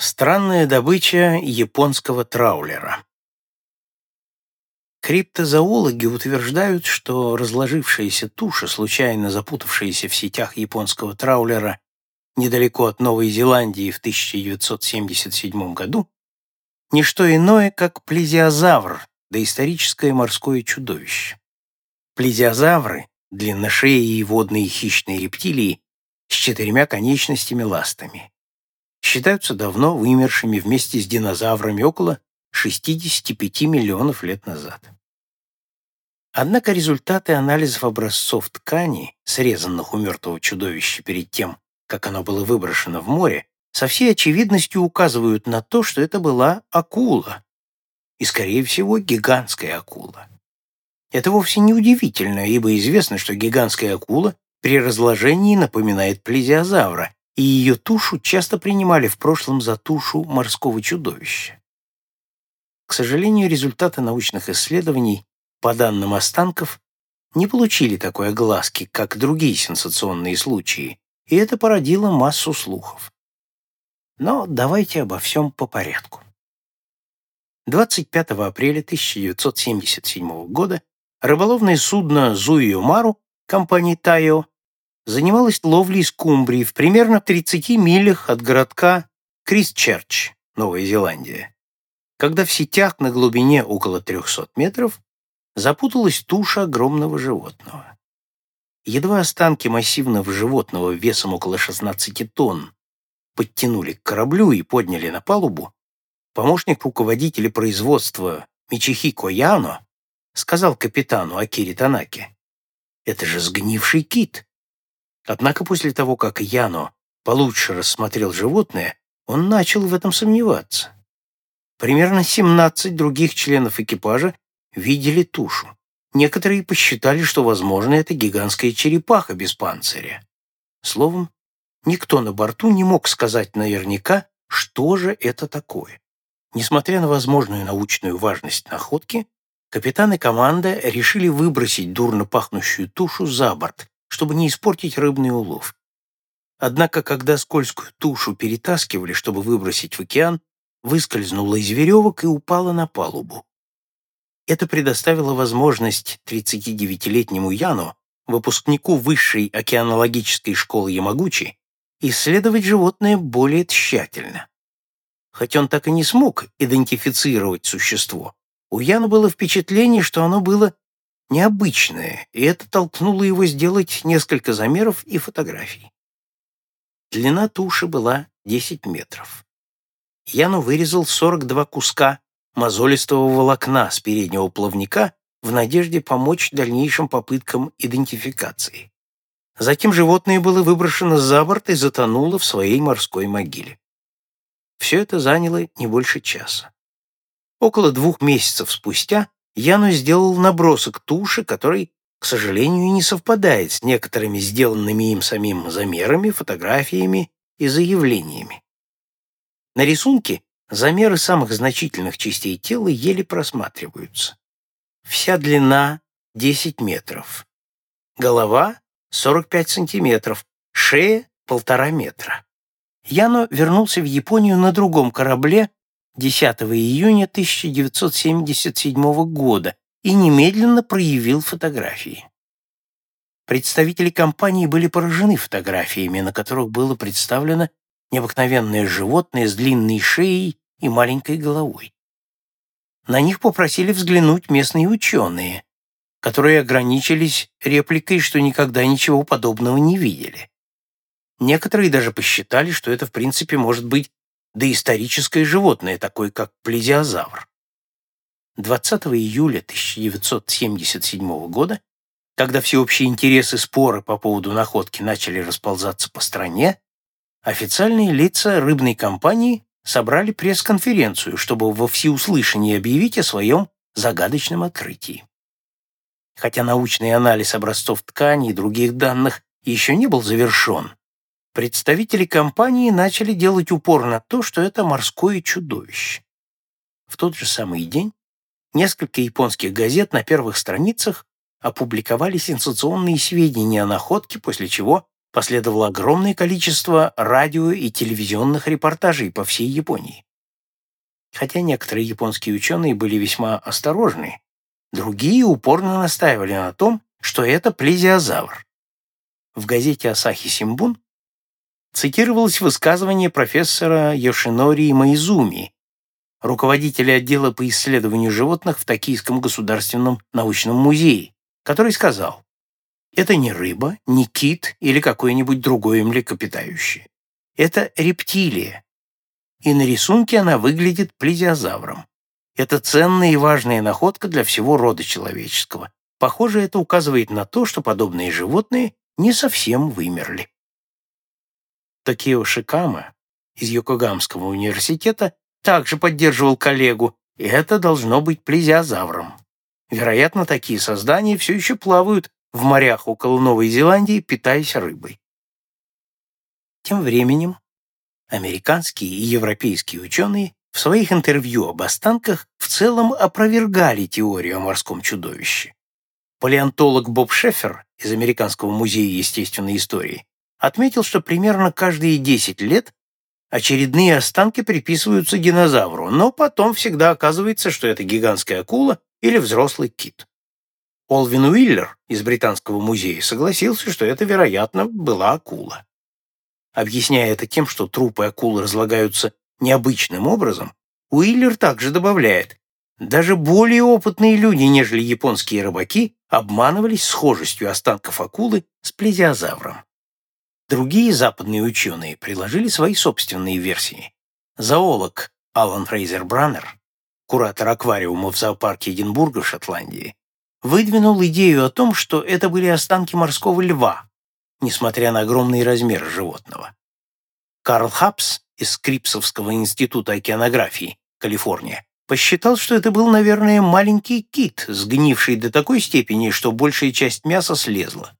Странная добыча японского траулера. Криптозоологи утверждают, что разложившаяся туша, случайно запутавшаяся в сетях японского траулера недалеко от Новой Зеландии в 1977 году, не что иное, как плезиозавр, доисторическое морское чудовище. Плезиозавры – длинношеи и водные хищные рептилии с четырьмя конечностями-ластами считаются давно вымершими вместе с динозаврами около 65 миллионов лет назад. Однако результаты анализов образцов ткани, срезанных у мертвого чудовища перед тем, как оно было выброшено в море, со всей очевидностью указывают на то, что это была акула, и, скорее всего, гигантская акула. Это вовсе не удивительно, ибо известно, что гигантская акула при разложении напоминает плезиозавра, и ее тушу часто принимали в прошлом за тушу морского чудовища. К сожалению, результаты научных исследований по данным останков не получили такой огласки, как другие сенсационные случаи, и это породило массу слухов. Но давайте обо всем по порядку. 25 апреля 1977 года рыболовное судно «Зуио Мару» компании «Тайо» занималась ловлей скумбрии в примерно 30 милях от городка Крисчерч, Новая Зеландия, когда в сетях на глубине около 300 метров запуталась туша огромного животного. Едва останки массивного животного весом около 16 тонн подтянули к кораблю и подняли на палубу, помощник руководителя производства Мичихико Яно сказал капитану Акири Танаке, «Это же сгнивший кит!» Однако после того, как Яно получше рассмотрел животное, он начал в этом сомневаться. Примерно 17 других членов экипажа видели тушу. Некоторые посчитали, что, возможно, это гигантская черепаха без панциря. Словом, никто на борту не мог сказать наверняка, что же это такое. Несмотря на возможную научную важность находки, капитан и команда решили выбросить дурно пахнущую тушу за борт чтобы не испортить рыбный улов. Однако, когда скользкую тушу перетаскивали, чтобы выбросить в океан, выскользнула из веревок и упала на палубу. Это предоставило возможность 39-летнему Яну, выпускнику высшей океанологической школы Ямагучи, исследовать животное более тщательно. Хоть он так и не смог идентифицировать существо, у Яна было впечатление, что оно было необычное, и это толкнуло его сделать несколько замеров и фотографий. Длина туши была 10 метров. Яну вырезал 42 куска мозолистого волокна с переднего плавника в надежде помочь дальнейшим попыткам идентификации. Затем животное было выброшено за борт и затонуло в своей морской могиле. Все это заняло не больше часа. Около двух месяцев спустя Яну сделал набросок туши, который, к сожалению, не совпадает с некоторыми сделанными им самим замерами, фотографиями и заявлениями. На рисунке замеры самых значительных частей тела еле просматриваются. Вся длина 10 метров, голова 45 сантиметров, шея полтора метра. Яно вернулся в Японию на другом корабле 10 июня 1977 года и немедленно проявил фотографии. Представители компании были поражены фотографиями, на которых было представлено необыкновенное животное с длинной шеей и маленькой головой. На них попросили взглянуть местные ученые, которые ограничились репликой, что никогда ничего подобного не видели. Некоторые даже посчитали, что это в принципе может быть доисторическое животное, такое как плезиозавр. 20 июля 1977 года, когда всеобщие интересы споры по поводу находки начали расползаться по стране, официальные лица рыбной компании собрали пресс-конференцию, чтобы во всеуслышание объявить о своем загадочном открытии. Хотя научный анализ образцов ткани и других данных еще не был завершен, представители компании начали делать упор на то, что это морское чудовище. В тот же самый день несколько японских газет на первых страницах опубликовали сенсационные сведения о находке, после чего последовало огромное количество радио и телевизионных репортажей по всей Японии. Хотя некоторые японские ученые были весьма осторожны, другие упорно настаивали на том, что это плезиозавр. В газете «Асахи Симбун» цитировалось высказывание профессора Йошинори Маизуми, руководителя отдела по исследованию животных в Токийском государственном научном музее, который сказал, «Это не рыба, не кит или какое-нибудь другое млекопитающее. Это рептилия, и на рисунке она выглядит плезиозавром. Это ценная и важная находка для всего рода человеческого. Похоже, это указывает на то, что подобные животные не совсем вымерли. Такео Шикама из Йокогамского университета также поддерживал коллегу, и это должно быть плезиозавром. Вероятно, такие создания все еще плавают в морях около Новой Зеландии, питаясь рыбой. Тем временем американские и европейские ученые в своих интервью об останках в целом опровергали теорию о морском чудовище. Палеонтолог Боб Шефер из Американского музея естественной истории отметил, что примерно каждые 10 лет очередные останки приписываются динозавру, но потом всегда оказывается, что это гигантская акула или взрослый кит. Олвин Уиллер из Британского музея согласился, что это, вероятно, была акула. Объясняя это тем, что трупы акул разлагаются необычным образом, Уиллер также добавляет, даже более опытные люди, нежели японские рыбаки, обманывались схожестью останков акулы с плезиозавром. Другие западные ученые приложили свои собственные версии. Зоолог Алан Фрейзер Браннер, куратор аквариума в зоопарке Эдинбурга Шотландии, выдвинул идею о том, что это были останки морского льва, несмотря на огромный размер животного. Карл Хапс из Скрипсовского института океанографии, Калифорния, посчитал, что это был, наверное, маленький кит, сгнивший до такой степени, что большая часть мяса слезла.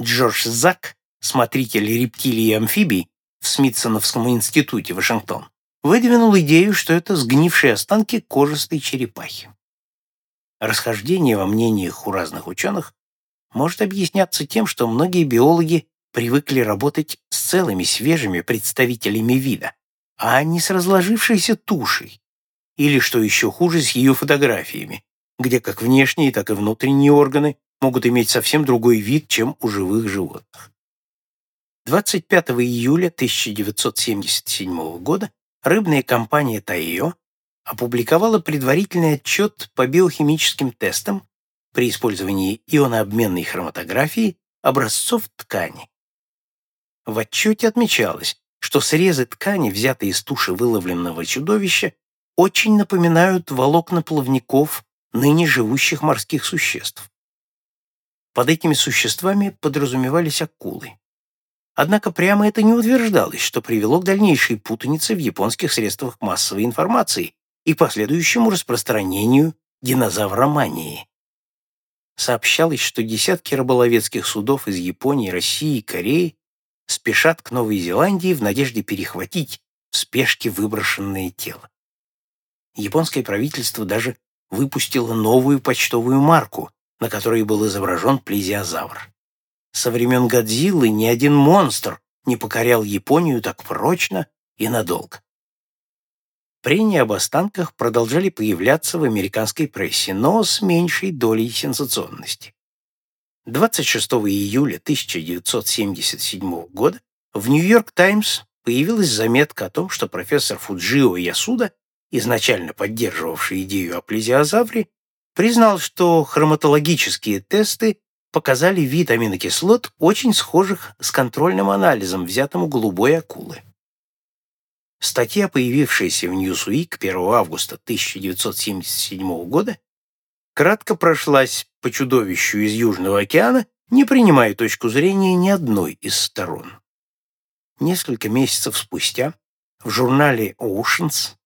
Джордж Зак, смотритель рептилий и амфибий в Смитсоновском институте Вашингтон, выдвинул идею, что это сгнившие останки кожистой черепахи. Расхождение во мнениях у разных ученых может объясняться тем, что многие биологи привыкли работать с целыми свежими представителями вида, а не с разложившейся тушей, или, что еще хуже, с ее фотографиями, где как внешние, так и внутренние органы могут иметь совсем другой вид, чем у живых животных. 25 июля 1977 года рыбная компания Тайо опубликовала предварительный отчет по биохимическим тестам при использовании ионообменной хроматографии образцов ткани. В отчете отмечалось, что срезы ткани, взятые из туши выловленного чудовища, очень напоминают волокна плавников ныне живущих морских существ. Под этими существами подразумевались акулы. Однако прямо это не утверждалось, что привело к дальнейшей путанице в японских средствах массовой информации и последующему распространению динозавромании сообщалось, что десятки рыболовецких судов из Японии, России и Кореи спешат к Новой Зеландии в надежде перехватить в спешке выброшенное тело. Японское правительство даже выпустило новую почтовую марку, на которой был изображен плезиозавр. Со времен Годзиллы ни один монстр не покорял Японию так прочно и надолго. Прения об останках продолжали появляться в американской прессе, но с меньшей долей сенсационности. 26 июля 1977 года в «Нью-Йорк Таймс» появилась заметка о том, что профессор Фуджио Ясуда, изначально поддерживавший идею о плезиозавре, признал, что хроматологические тесты показали вид аминокислот, очень схожих с контрольным анализом, взятым у голубой акулы. Статья, появившаяся в Newsweek 1 августа 1977 года, кратко прошлась по чудовищу из Южного океана, не принимая точку зрения ни одной из сторон. Несколько месяцев спустя в журнале Oceans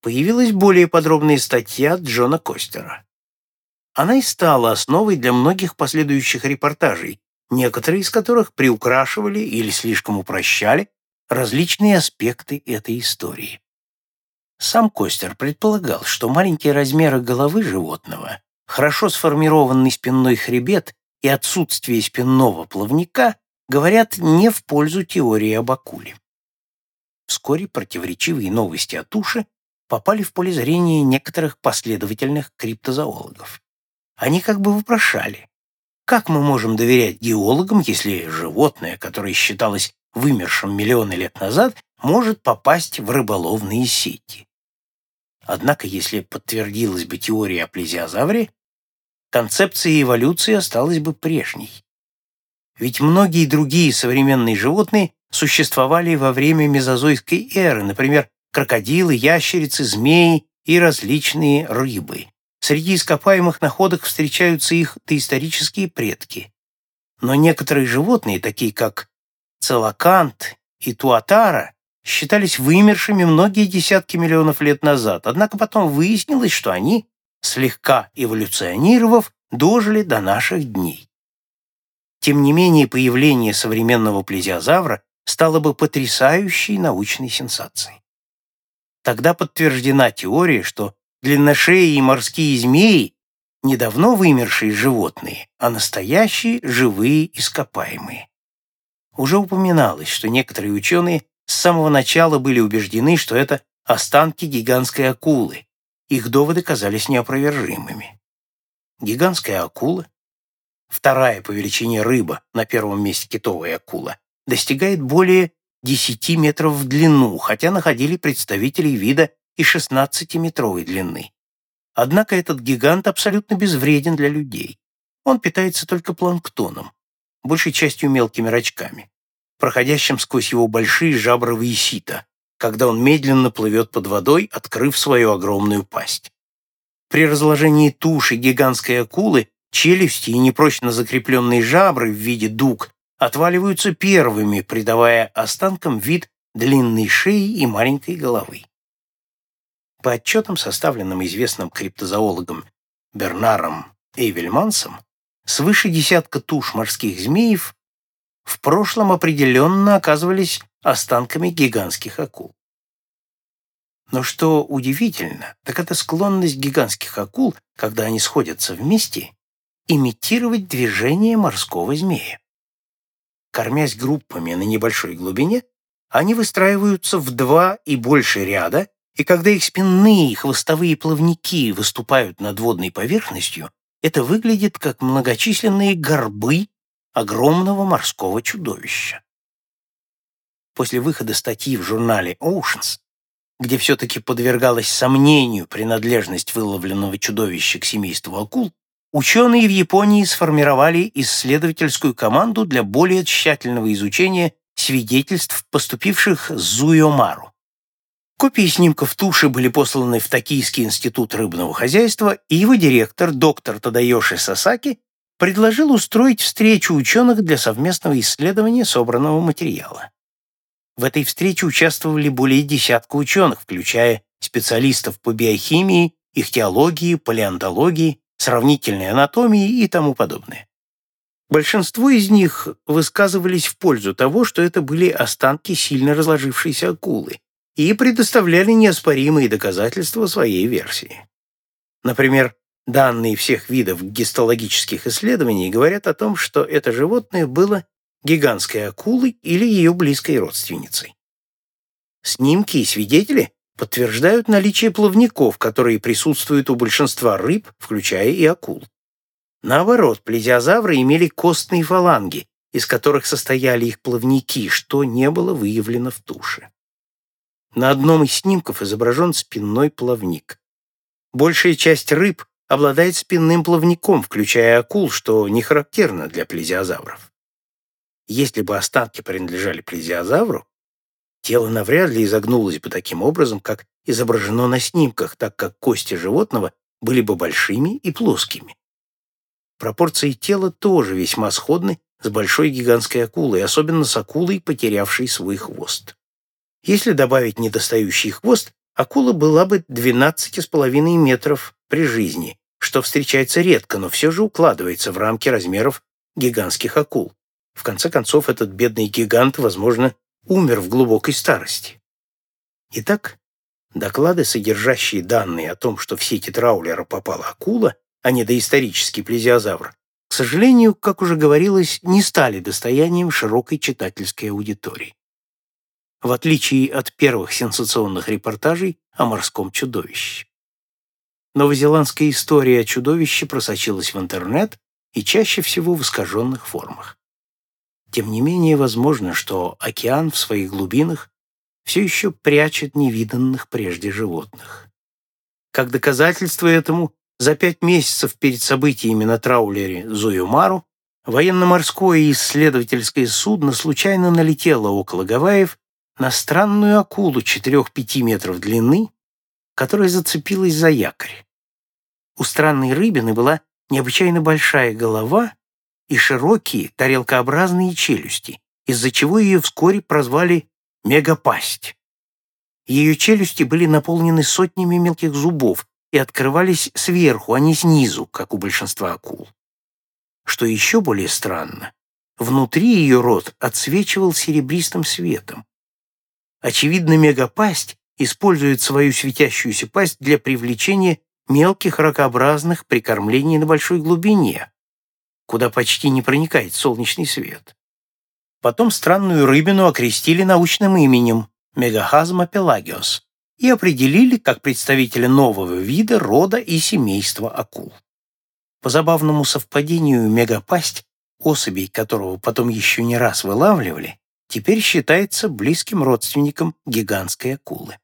появилась более подробная статья Джона Костера. Она и стала основой для многих последующих репортажей, некоторые из которых приукрашивали или слишком упрощали различные аспекты этой истории. Сам Костер предполагал, что маленькие размеры головы животного, хорошо сформированный спинной хребет и отсутствие спинного плавника говорят не в пользу теории об акуле. Вскоре противоречивые новости о туше попали в поле зрения некоторых последовательных криптозоологов. Они как бы вопрошали, как мы можем доверять геологам, если животное, которое считалось вымершим миллионы лет назад, может попасть в рыболовные сети? Однако, если подтвердилась бы теория о плезиозавре, концепция эволюции осталась бы прежней. Ведь многие другие современные животные существовали во время мезозойской эры, например, крокодилы, ящерицы, змеи и различные рыбы. Среди ископаемых находок встречаются их доисторические предки. Но некоторые животные, такие как целокант и туатара, считались вымершими многие десятки миллионов лет назад, однако потом выяснилось, что они, слегка эволюционировав, дожили до наших дней. Тем не менее, появление современного плезиозавра стало бы потрясающей научной сенсацией. Тогда подтверждена теория, что длинношеи и морские змеи недавно вымершие животные, а настоящие живые ископаемые. Уже упоминалось, что некоторые ученые с самого начала были убеждены, что это останки гигантской акулы. Их доводы казались неопровержимыми. Гигантская акула, вторая по величине рыба, на первом месте китовая акула, достигает более 10 метров в длину, хотя находили представителей вида и 16-метровой длины. Однако этот гигант абсолютно безвреден для людей. Он питается только планктоном, большей частью мелкими рачками, проходящим сквозь его большие жабровые сита, когда он медленно плывет под водой, открыв свою огромную пасть. При разложении туши гигантской акулы челюсти и непрочно закрепленные жабры в виде дуг отваливаются первыми, придавая останкам вид длинной шеи и маленькой головы. По отчетам, составленным известным криптозоологом Бернаром Эйвельмансом, свыше десятка туш морских змеев в прошлом определенно оказывались останками гигантских акул. Но что удивительно, так это склонность гигантских акул, когда они сходятся вместе, имитировать движение морского змея. Кормясь группами на небольшой глубине, они выстраиваются в два и больше ряда, и когда их спинные и хвостовые плавники выступают над водной поверхностью, это выглядит как многочисленные горбы огромного морского чудовища. После выхода статьи в журнале Oceans, где все-таки подвергалась сомнению принадлежность выловленного чудовища к семейству акул, ученые в Японии сформировали исследовательскую команду для более тщательного изучения свидетельств, поступивших с Зуйомару. Копии снимков туши были посланы в Токийский институт рыбного хозяйства, и его директор, доктор Тадайоши Сасаки, предложил устроить встречу ученых для совместного исследования собранного материала. В этой встрече участвовали более десятка ученых, включая специалистов по биохимии, ихтиологии, палеонтологии, сравнительной анатомии и тому подобное. Большинство из них высказывались в пользу того, что это были останки сильно разложившейся акулы и предоставляли неоспоримые доказательства своей версии. Например, данные всех видов гистологических исследований говорят о том, что это животное было гигантской акулой или ее близкой родственницей. Снимки и свидетели подтверждают наличие плавников, которые присутствуют у большинства рыб, включая и акул. Наоборот, плезиозавры имели костные фаланги, из которых состояли их плавники, что не было выявлено в туше. На одном из снимков изображен спинной плавник. Большая часть рыб обладает спинным плавником, включая акул, что не характерно для плезиозавров. Если бы останки принадлежали плезиозавру, Тело навряд ли изогнулось бы таким образом, как изображено на снимках, так как кости животного были бы большими и плоскими. Пропорции тела тоже весьма сходны с большой гигантской акулой, особенно с акулой, потерявшей свой хвост. Если добавить недостающий хвост, акула была бы 12,5 метров при жизни, что встречается редко, но все же укладывается в рамки размеров гигантских акул. В конце концов, этот бедный гигант, возможно, умер в глубокой старости. Итак, доклады, содержащие данные о том, что в сети траулера попала акула, а не доисторический плезиозавр, к сожалению, как уже говорилось, не стали достоянием широкой читательской аудитории. В отличие от первых сенсационных репортажей о морском чудовище. Новозеландская история о чудовище просочилась в интернет и чаще всего в искаженных формах. Тем не менее, возможно, что океан в своих глубинах все еще прячет невиданных прежде животных. Как доказательство этому, за пять месяцев перед событиями на траулере Зуюмару военно-морское исследовательское судно случайно налетело около Гавайев на странную акулу 4-5 метров длины, которая зацепилась за якорь. У странной рыбины была необычайно большая голова и широкие тарелкообразные челюсти, из-за чего ее вскоре прозвали «мегапасть». Ее челюсти были наполнены сотнями мелких зубов и открывались сверху, а не снизу, как у большинства акул. Что еще более странно, внутри ее рот отсвечивал серебристым светом. Очевидно, мегапасть использует свою светящуюся пасть для привлечения мелких ракообразных при кормлении на большой глубине, куда почти не проникает солнечный свет. Потом странную рыбину окрестили научным именем Мегахазма пелагиос и определили как представителя нового вида, рода и семейства акул. По забавному совпадению мегапасть, особей которого потом еще не раз вылавливали, теперь считается близким родственником гигантской акулы.